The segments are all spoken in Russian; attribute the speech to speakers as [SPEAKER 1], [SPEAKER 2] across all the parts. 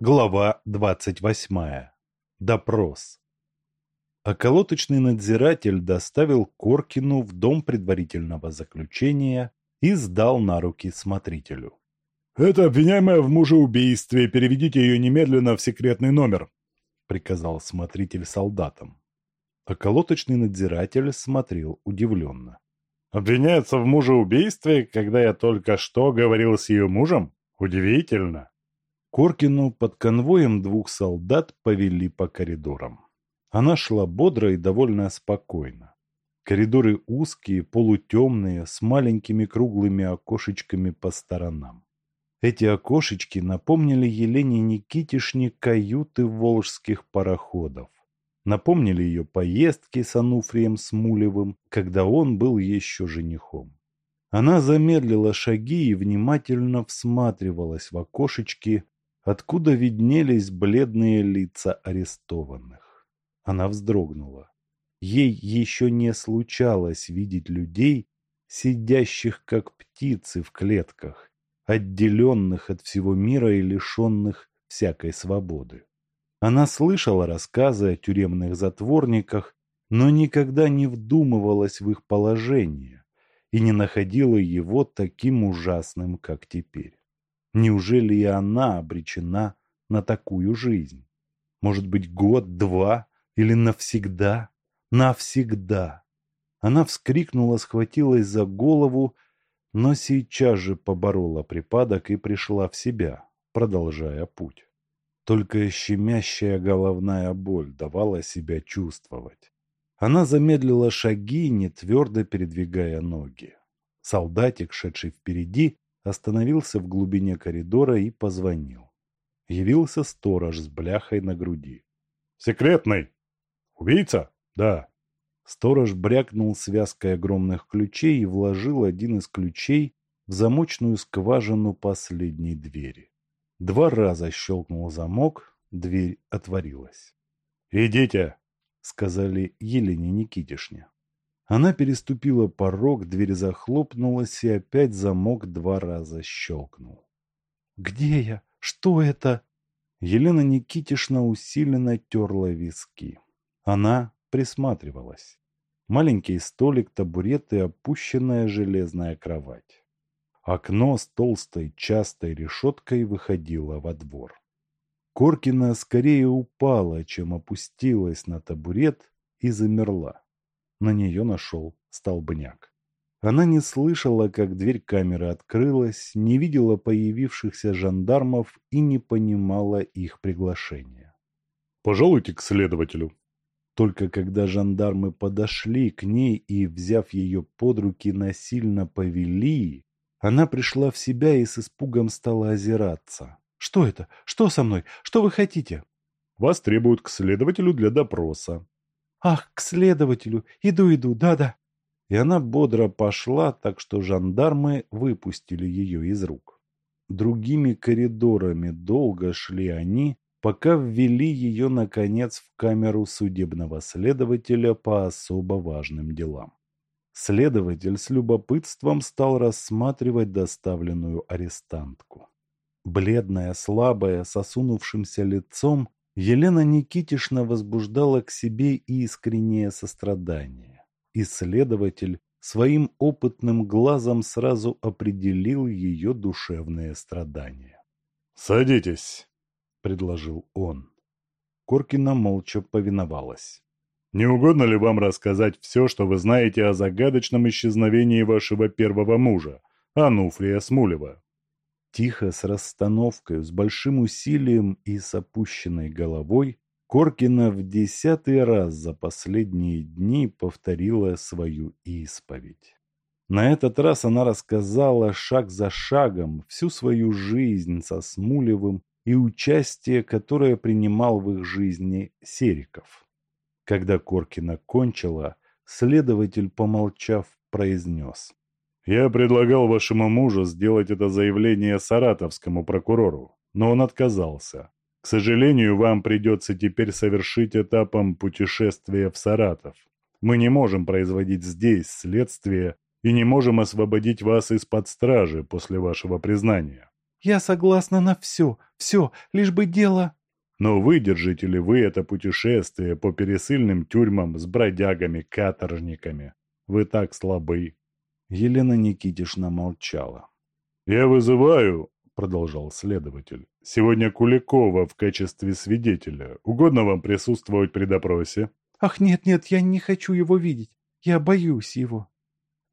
[SPEAKER 1] Глава двадцать восьмая. Допрос. Околоточный надзиратель доставил Коркину в дом предварительного заключения и сдал на руки смотрителю.
[SPEAKER 2] «Это обвиняемая в мужеубийстве. Переведите ее немедленно в секретный номер», — приказал смотритель солдатам.
[SPEAKER 1] Околоточный надзиратель смотрел удивленно.
[SPEAKER 2] «Обвиняется в мужеубийстве, когда я только что говорил с ее мужем? Удивительно!»
[SPEAKER 1] Коркину под конвоем двух солдат повели по коридорам. Она шла бодро и довольно спокойно. Коридоры узкие, полутемные, с маленькими круглыми окошечками по сторонам. Эти окошечки напомнили Елене Никитишне каюты волжских пароходов. Напомнили ее поездки с Ануфрием Смулевым, когда он был еще женихом. Она замедлила шаги и внимательно всматривалась в окошечки, откуда виднелись бледные лица арестованных. Она вздрогнула. Ей еще не случалось видеть людей, сидящих как птицы в клетках, отделенных от всего мира и лишенных всякой свободы. Она слышала рассказы о тюремных затворниках, но никогда не вдумывалась в их положение и не находила его таким ужасным, как теперь. Неужели и она обречена на такую жизнь? Может быть, год, два или навсегда? Навсегда! Она вскрикнула, схватилась за голову, но сейчас же поборола припадок и пришла в себя, продолжая путь. Только щемящая головная боль давала себя чувствовать. Она замедлила шаги, не твердо передвигая ноги. Солдатик, шедший впереди, остановился в глубине коридора и позвонил. Явился сторож с бляхой на груди.
[SPEAKER 2] «Секретный! Убийца? Да!»
[SPEAKER 1] Сторож брякнул связкой огромных ключей и вложил один из ключей в замочную скважину последней двери. Два раза щелкнул замок, дверь отворилась.
[SPEAKER 2] «Идите!»
[SPEAKER 1] — сказали Елене Никитишне. Она переступила порог, дверь захлопнулась, и опять замок два раза щелкнул. «Где я? Что это?» Елена Никитишна усиленно терла виски. Она присматривалась. Маленький столик, табурет и опущенная железная кровать. Окно с толстой частой решеткой выходило во двор. Коркина скорее упала, чем опустилась на табурет и замерла на нее нашел столбняк. Она не слышала, как дверь камеры открылась, не видела появившихся жандармов и не понимала их приглашения.
[SPEAKER 2] «Пожалуйте к следователю».
[SPEAKER 1] Только когда жандармы подошли к ней и, взяв ее под руки, насильно повели, она пришла в себя и с испугом стала озираться. «Что это? Что со мной? Что вы хотите?»
[SPEAKER 2] «Вас требуют к следователю для допроса»,
[SPEAKER 1] «Ах, к следователю! Иду, иду, да-да!» И она бодро пошла, так что жандармы выпустили ее из рук. Другими коридорами долго шли они, пока ввели ее, наконец, в камеру судебного следователя по особо важным делам. Следователь с любопытством стал рассматривать доставленную арестантку. Бледная, слабая, с осунувшимся лицом, Елена Никитишна возбуждала к себе искреннее сострадание. Исследователь своим опытным глазом сразу определил ее душевные страдания.
[SPEAKER 2] «Садитесь», — предложил он.
[SPEAKER 1] Коркина молча повиновалась.
[SPEAKER 2] «Не угодно ли вам рассказать все, что вы знаете о загадочном исчезновении вашего первого мужа, Ануфрия Смулева?»
[SPEAKER 1] Тихо, с расстановкой, с большим усилием и с опущенной головой, Коркина в десятый раз за последние дни повторила свою исповедь. На этот раз она рассказала шаг за шагом всю свою жизнь со Смулевым и участие, которое принимал в их жизни Сериков. Когда Коркина кончила, следователь, помолчав, произнес.
[SPEAKER 2] Я предлагал вашему мужу сделать это заявление саратовскому прокурору, но он отказался. К сожалению, вам придется теперь совершить этапом путешествия в Саратов. Мы не можем производить здесь следствие и не можем освободить вас из-под стражи после вашего признания.
[SPEAKER 3] Я согласна на все, все, лишь бы дело...
[SPEAKER 2] Но выдержите ли вы это путешествие по пересыльным тюрьмам с бродягами, каторжниками? Вы так слабы.
[SPEAKER 1] Елена Никитишна молчала.
[SPEAKER 2] «Я вызываю», — продолжал следователь, — «сегодня Куликова в качестве свидетеля. Угодно вам присутствовать при допросе?»
[SPEAKER 3] «Ах, нет-нет, я не хочу его видеть. Я боюсь его».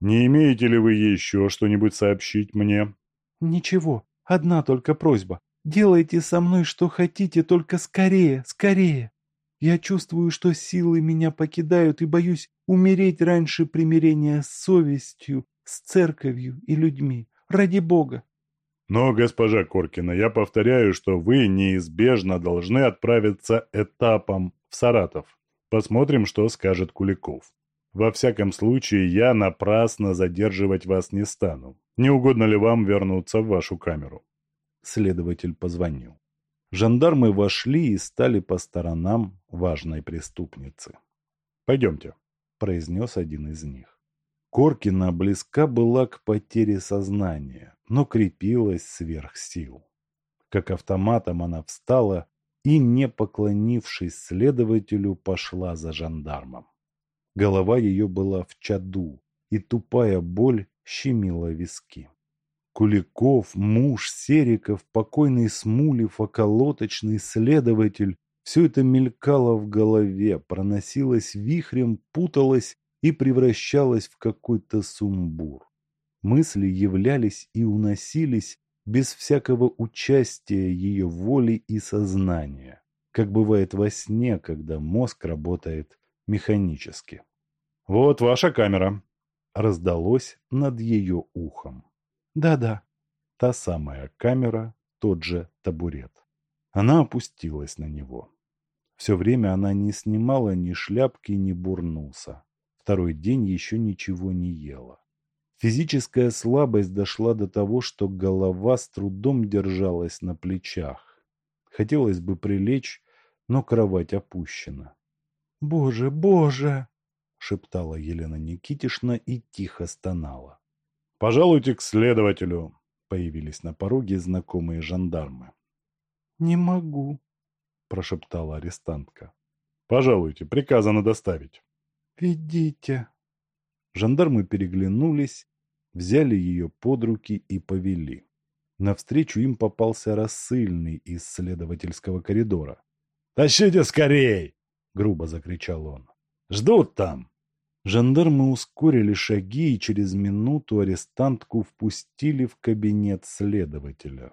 [SPEAKER 2] «Не имеете ли вы еще что-нибудь сообщить мне?»
[SPEAKER 3] «Ничего. Одна только просьба. Делайте со мной что хотите, только скорее, скорее. Я чувствую, что силы меня покидают и боюсь умереть раньше примирения с совестью, с церковью и людьми. Ради Бога.
[SPEAKER 2] Но, госпожа Коркина, я повторяю, что вы неизбежно должны отправиться этапом в Саратов. Посмотрим, что скажет Куликов. Во всяком случае, я напрасно задерживать вас не стану. Не угодно ли вам вернуться в вашу камеру?
[SPEAKER 1] Следователь позвонил. Жандармы вошли и стали по сторонам важной преступницы.
[SPEAKER 2] «Пойдемте», —
[SPEAKER 1] произнес один из них. Коркина близка была к потере сознания, но крепилась сверх сил. Как автоматом она встала и, не поклонившись следователю, пошла за жандармом. Голова ее была в чаду, и тупая боль щемила виски. Куликов, муж, Сериков, покойный Смулев, околоточный следователь – все это мелькало в голове, проносилось вихрем, путалось и превращалось в какой-то сумбур. Мысли являлись и уносились без всякого участия ее воли и сознания, как бывает во сне, когда мозг работает механически.
[SPEAKER 2] «Вот ваша камера», –
[SPEAKER 1] раздалось над ее ухом.
[SPEAKER 3] Да-да.
[SPEAKER 1] Та самая камера, тот же табурет. Она опустилась на него. Все время она не снимала ни шляпки, ни бурнулся. Второй день еще ничего не ела. Физическая слабость дошла до того, что голова с трудом держалась на плечах. Хотелось бы прилечь, но кровать опущена.
[SPEAKER 3] «Боже, боже!»
[SPEAKER 1] — шептала Елена Никитишна и тихо стонала.
[SPEAKER 2] «Пожалуйте к следователю», —
[SPEAKER 1] появились на пороге знакомые жандармы.
[SPEAKER 3] «Не могу», —
[SPEAKER 1] прошептала арестантка.
[SPEAKER 2] «Пожалуйте, приказано доставить».
[SPEAKER 3] «Ведите».
[SPEAKER 1] Жандармы переглянулись, взяли ее под руки и повели. Навстречу им попался рассыльный из следовательского коридора.
[SPEAKER 2] «Тащите скорей!»
[SPEAKER 1] — грубо закричал он.
[SPEAKER 2] «Ждут там!»
[SPEAKER 1] Жандармы ускорили шаги и через минуту арестантку впустили в кабинет следователя.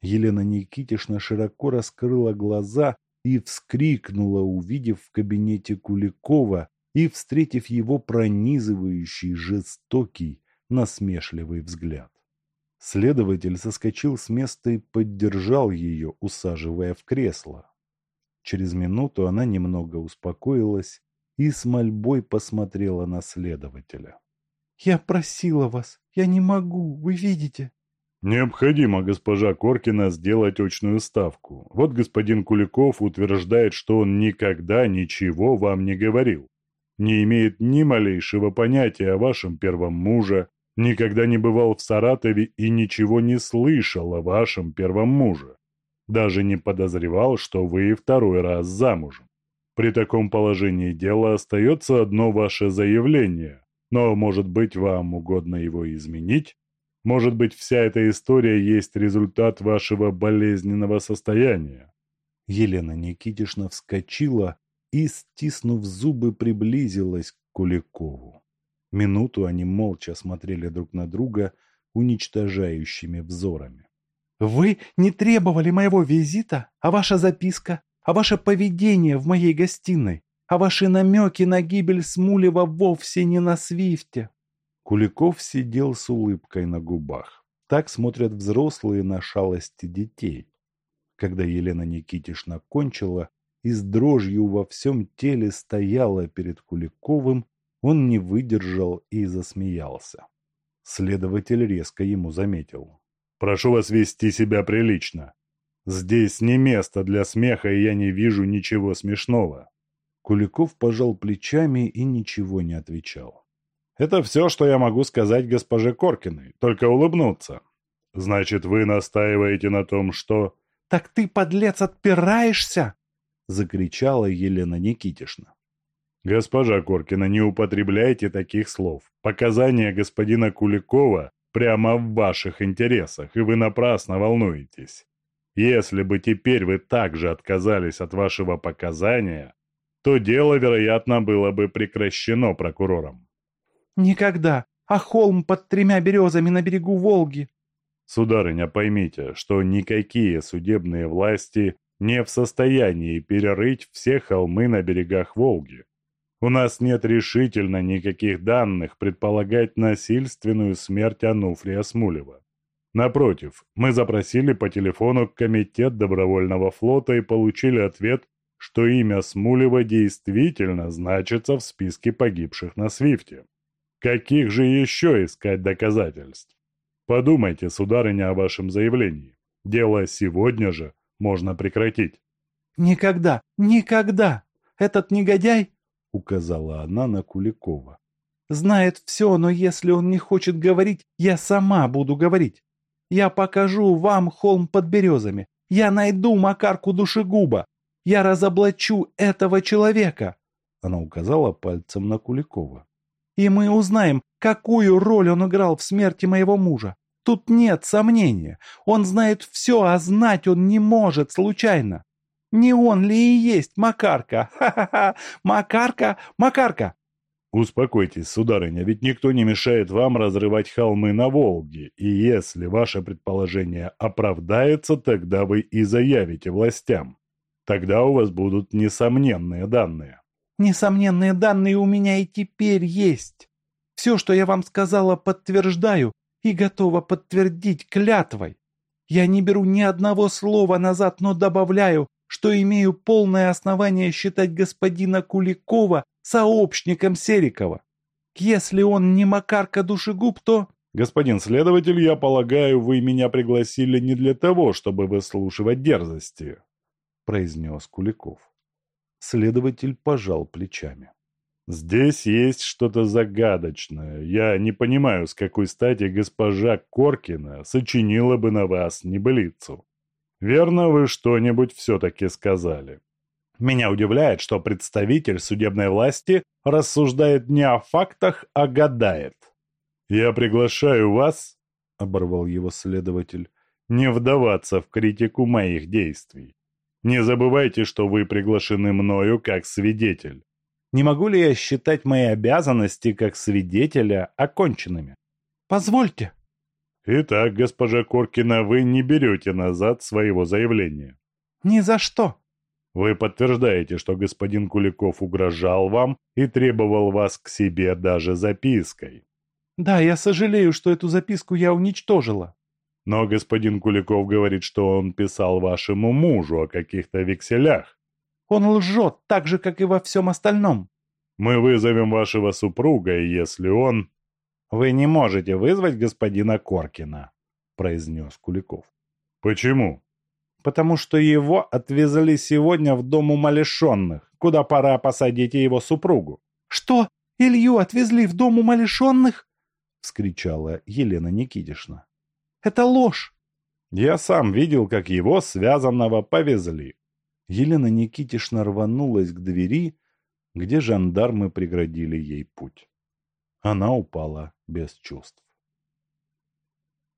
[SPEAKER 1] Елена Никитишна широко раскрыла глаза и вскрикнула, увидев в кабинете Куликова и встретив его пронизывающий, жестокий, насмешливый взгляд. Следователь соскочил с места и поддержал ее, усаживая в кресло. Через минуту она немного успокоилась и с мольбой посмотрела на следователя.
[SPEAKER 3] «Я просила вас, я не могу, вы видите?»
[SPEAKER 2] «Необходимо, госпожа Коркина, сделать очную ставку. Вот господин Куликов утверждает, что он никогда ничего вам не говорил. Не имеет ни малейшего понятия о вашем первом муже, никогда не бывал в Саратове и ничего не слышал о вашем первом муже. Даже не подозревал, что вы второй раз замужем. При таком положении дела остается одно ваше заявление, но, может быть, вам угодно его изменить? Может быть, вся эта история есть результат вашего болезненного состояния?»
[SPEAKER 1] Елена Никитишна вскочила и, стиснув зубы, приблизилась к Куликову. Минуту они молча смотрели друг на друга уничтожающими взорами.
[SPEAKER 3] «Вы не требовали моего визита, а ваша записка а ваше поведение в моей гостиной, а ваши намеки на гибель Смулева вовсе не на свифте».
[SPEAKER 1] Куликов сидел с улыбкой на губах. Так смотрят взрослые на шалости детей. Когда Елена Никитишна кончила и с дрожью во всем теле стояла перед Куликовым, он не выдержал и засмеялся. Следователь резко ему заметил.
[SPEAKER 2] «Прошу вас вести себя прилично. Здесь не место для смеха, и я не вижу ничего смешного.
[SPEAKER 1] Куликов пожал плечами и ничего не отвечал.
[SPEAKER 2] Это все, что я могу сказать госпоже Коркиной, только улыбнуться. Значит, вы настаиваете на том, что...
[SPEAKER 3] Так ты, подлец, отпираешься? Закричала Елена Никитишна.
[SPEAKER 2] Госпожа Коркина, не употребляйте таких слов. Показания господина Куликова прямо в ваших интересах, и вы напрасно волнуетесь. Если бы теперь вы также отказались от вашего показания, то дело, вероятно, было бы прекращено прокурором.
[SPEAKER 3] Никогда. А холм под тремя березами на берегу Волги?
[SPEAKER 2] Сударыня, поймите, что никакие судебные власти не в состоянии перерыть все холмы на берегах Волги. У нас нет решительно никаких данных предполагать насильственную смерть Ануфрия Смулева. Напротив, мы запросили по телефону Комитет добровольного флота и получили ответ, что имя Смулева действительно значится в списке погибших на Свифте. Каких же еще искать доказательств? Подумайте, сударыня, о вашем заявлении. Дело сегодня же можно прекратить.
[SPEAKER 3] Никогда, никогда! Этот негодяй указала она на Куликова. «Знает все, но если он не хочет говорить, я сама буду говорить. Я покажу вам холм под березами. Я найду Макарку душегуба. Я разоблачу этого человека!» Она указала пальцем на Куликова. «И мы узнаем, какую роль он играл в смерти моего мужа. Тут нет сомнения. Он знает все, а знать он не может случайно. Не он ли и есть Макарка? Ха-ха-ха! Макарка! Макарка!»
[SPEAKER 2] «Успокойтесь, сударыня, ведь никто не мешает вам разрывать холмы на Волге, и если ваше предположение оправдается, тогда вы и заявите властям. Тогда у вас будут несомненные данные».
[SPEAKER 3] «Несомненные данные у меня и теперь есть. Все, что я вам сказала, подтверждаю и готова подтвердить клятвой. Я не беру ни одного слова назад, но добавляю, что имею полное основание считать господина Куликова сообщником Серикова. Если он не Макарка Душегуб, то...
[SPEAKER 2] Господин следователь, я полагаю, вы меня пригласили не для того, чтобы выслушивать дерзости, произнес Куликов.
[SPEAKER 1] Следователь пожал плечами.
[SPEAKER 2] Здесь есть что-то загадочное. Я не понимаю, с какой стати госпожа Коркина сочинила бы на вас небылицу. Верно, вы что-нибудь все-таки сказали. Меня удивляет, что представитель судебной власти рассуждает не о фактах, а гадает. «Я приглашаю вас», — оборвал его следователь, — «не вдаваться в критику моих действий. Не забывайте, что вы приглашены мною как свидетель.
[SPEAKER 1] Не могу ли я считать мои обязанности как свидетеля оконченными?»
[SPEAKER 3] «Позвольте»,
[SPEAKER 2] Итак, госпожа Коркина, вы не берете назад своего заявления.
[SPEAKER 3] Ни за что.
[SPEAKER 2] Вы подтверждаете, что господин Куликов угрожал вам и требовал вас к себе даже запиской.
[SPEAKER 3] Да, я сожалею, что эту записку я уничтожила.
[SPEAKER 2] Но господин Куликов говорит, что он писал вашему мужу о каких-то векселях.
[SPEAKER 3] Он лжет, так же, как и во всем остальном.
[SPEAKER 2] Мы вызовем вашего супруга, если он...
[SPEAKER 1] «Вы не можете вызвать господина Коркина», – произнес Куликов.
[SPEAKER 2] «Почему?»
[SPEAKER 1] «Потому что его отвезли сегодня в дом умалишенных, куда пора посадить его супругу».
[SPEAKER 3] «Что? Илью отвезли в дом умалишенных?»
[SPEAKER 1] – вскричала Елена Никитишна.
[SPEAKER 3] «Это ложь!»
[SPEAKER 1] «Я сам видел, как его, связанного, повезли». Елена Никитишна рванулась к двери, где жандармы преградили ей путь. Она упала без чувств.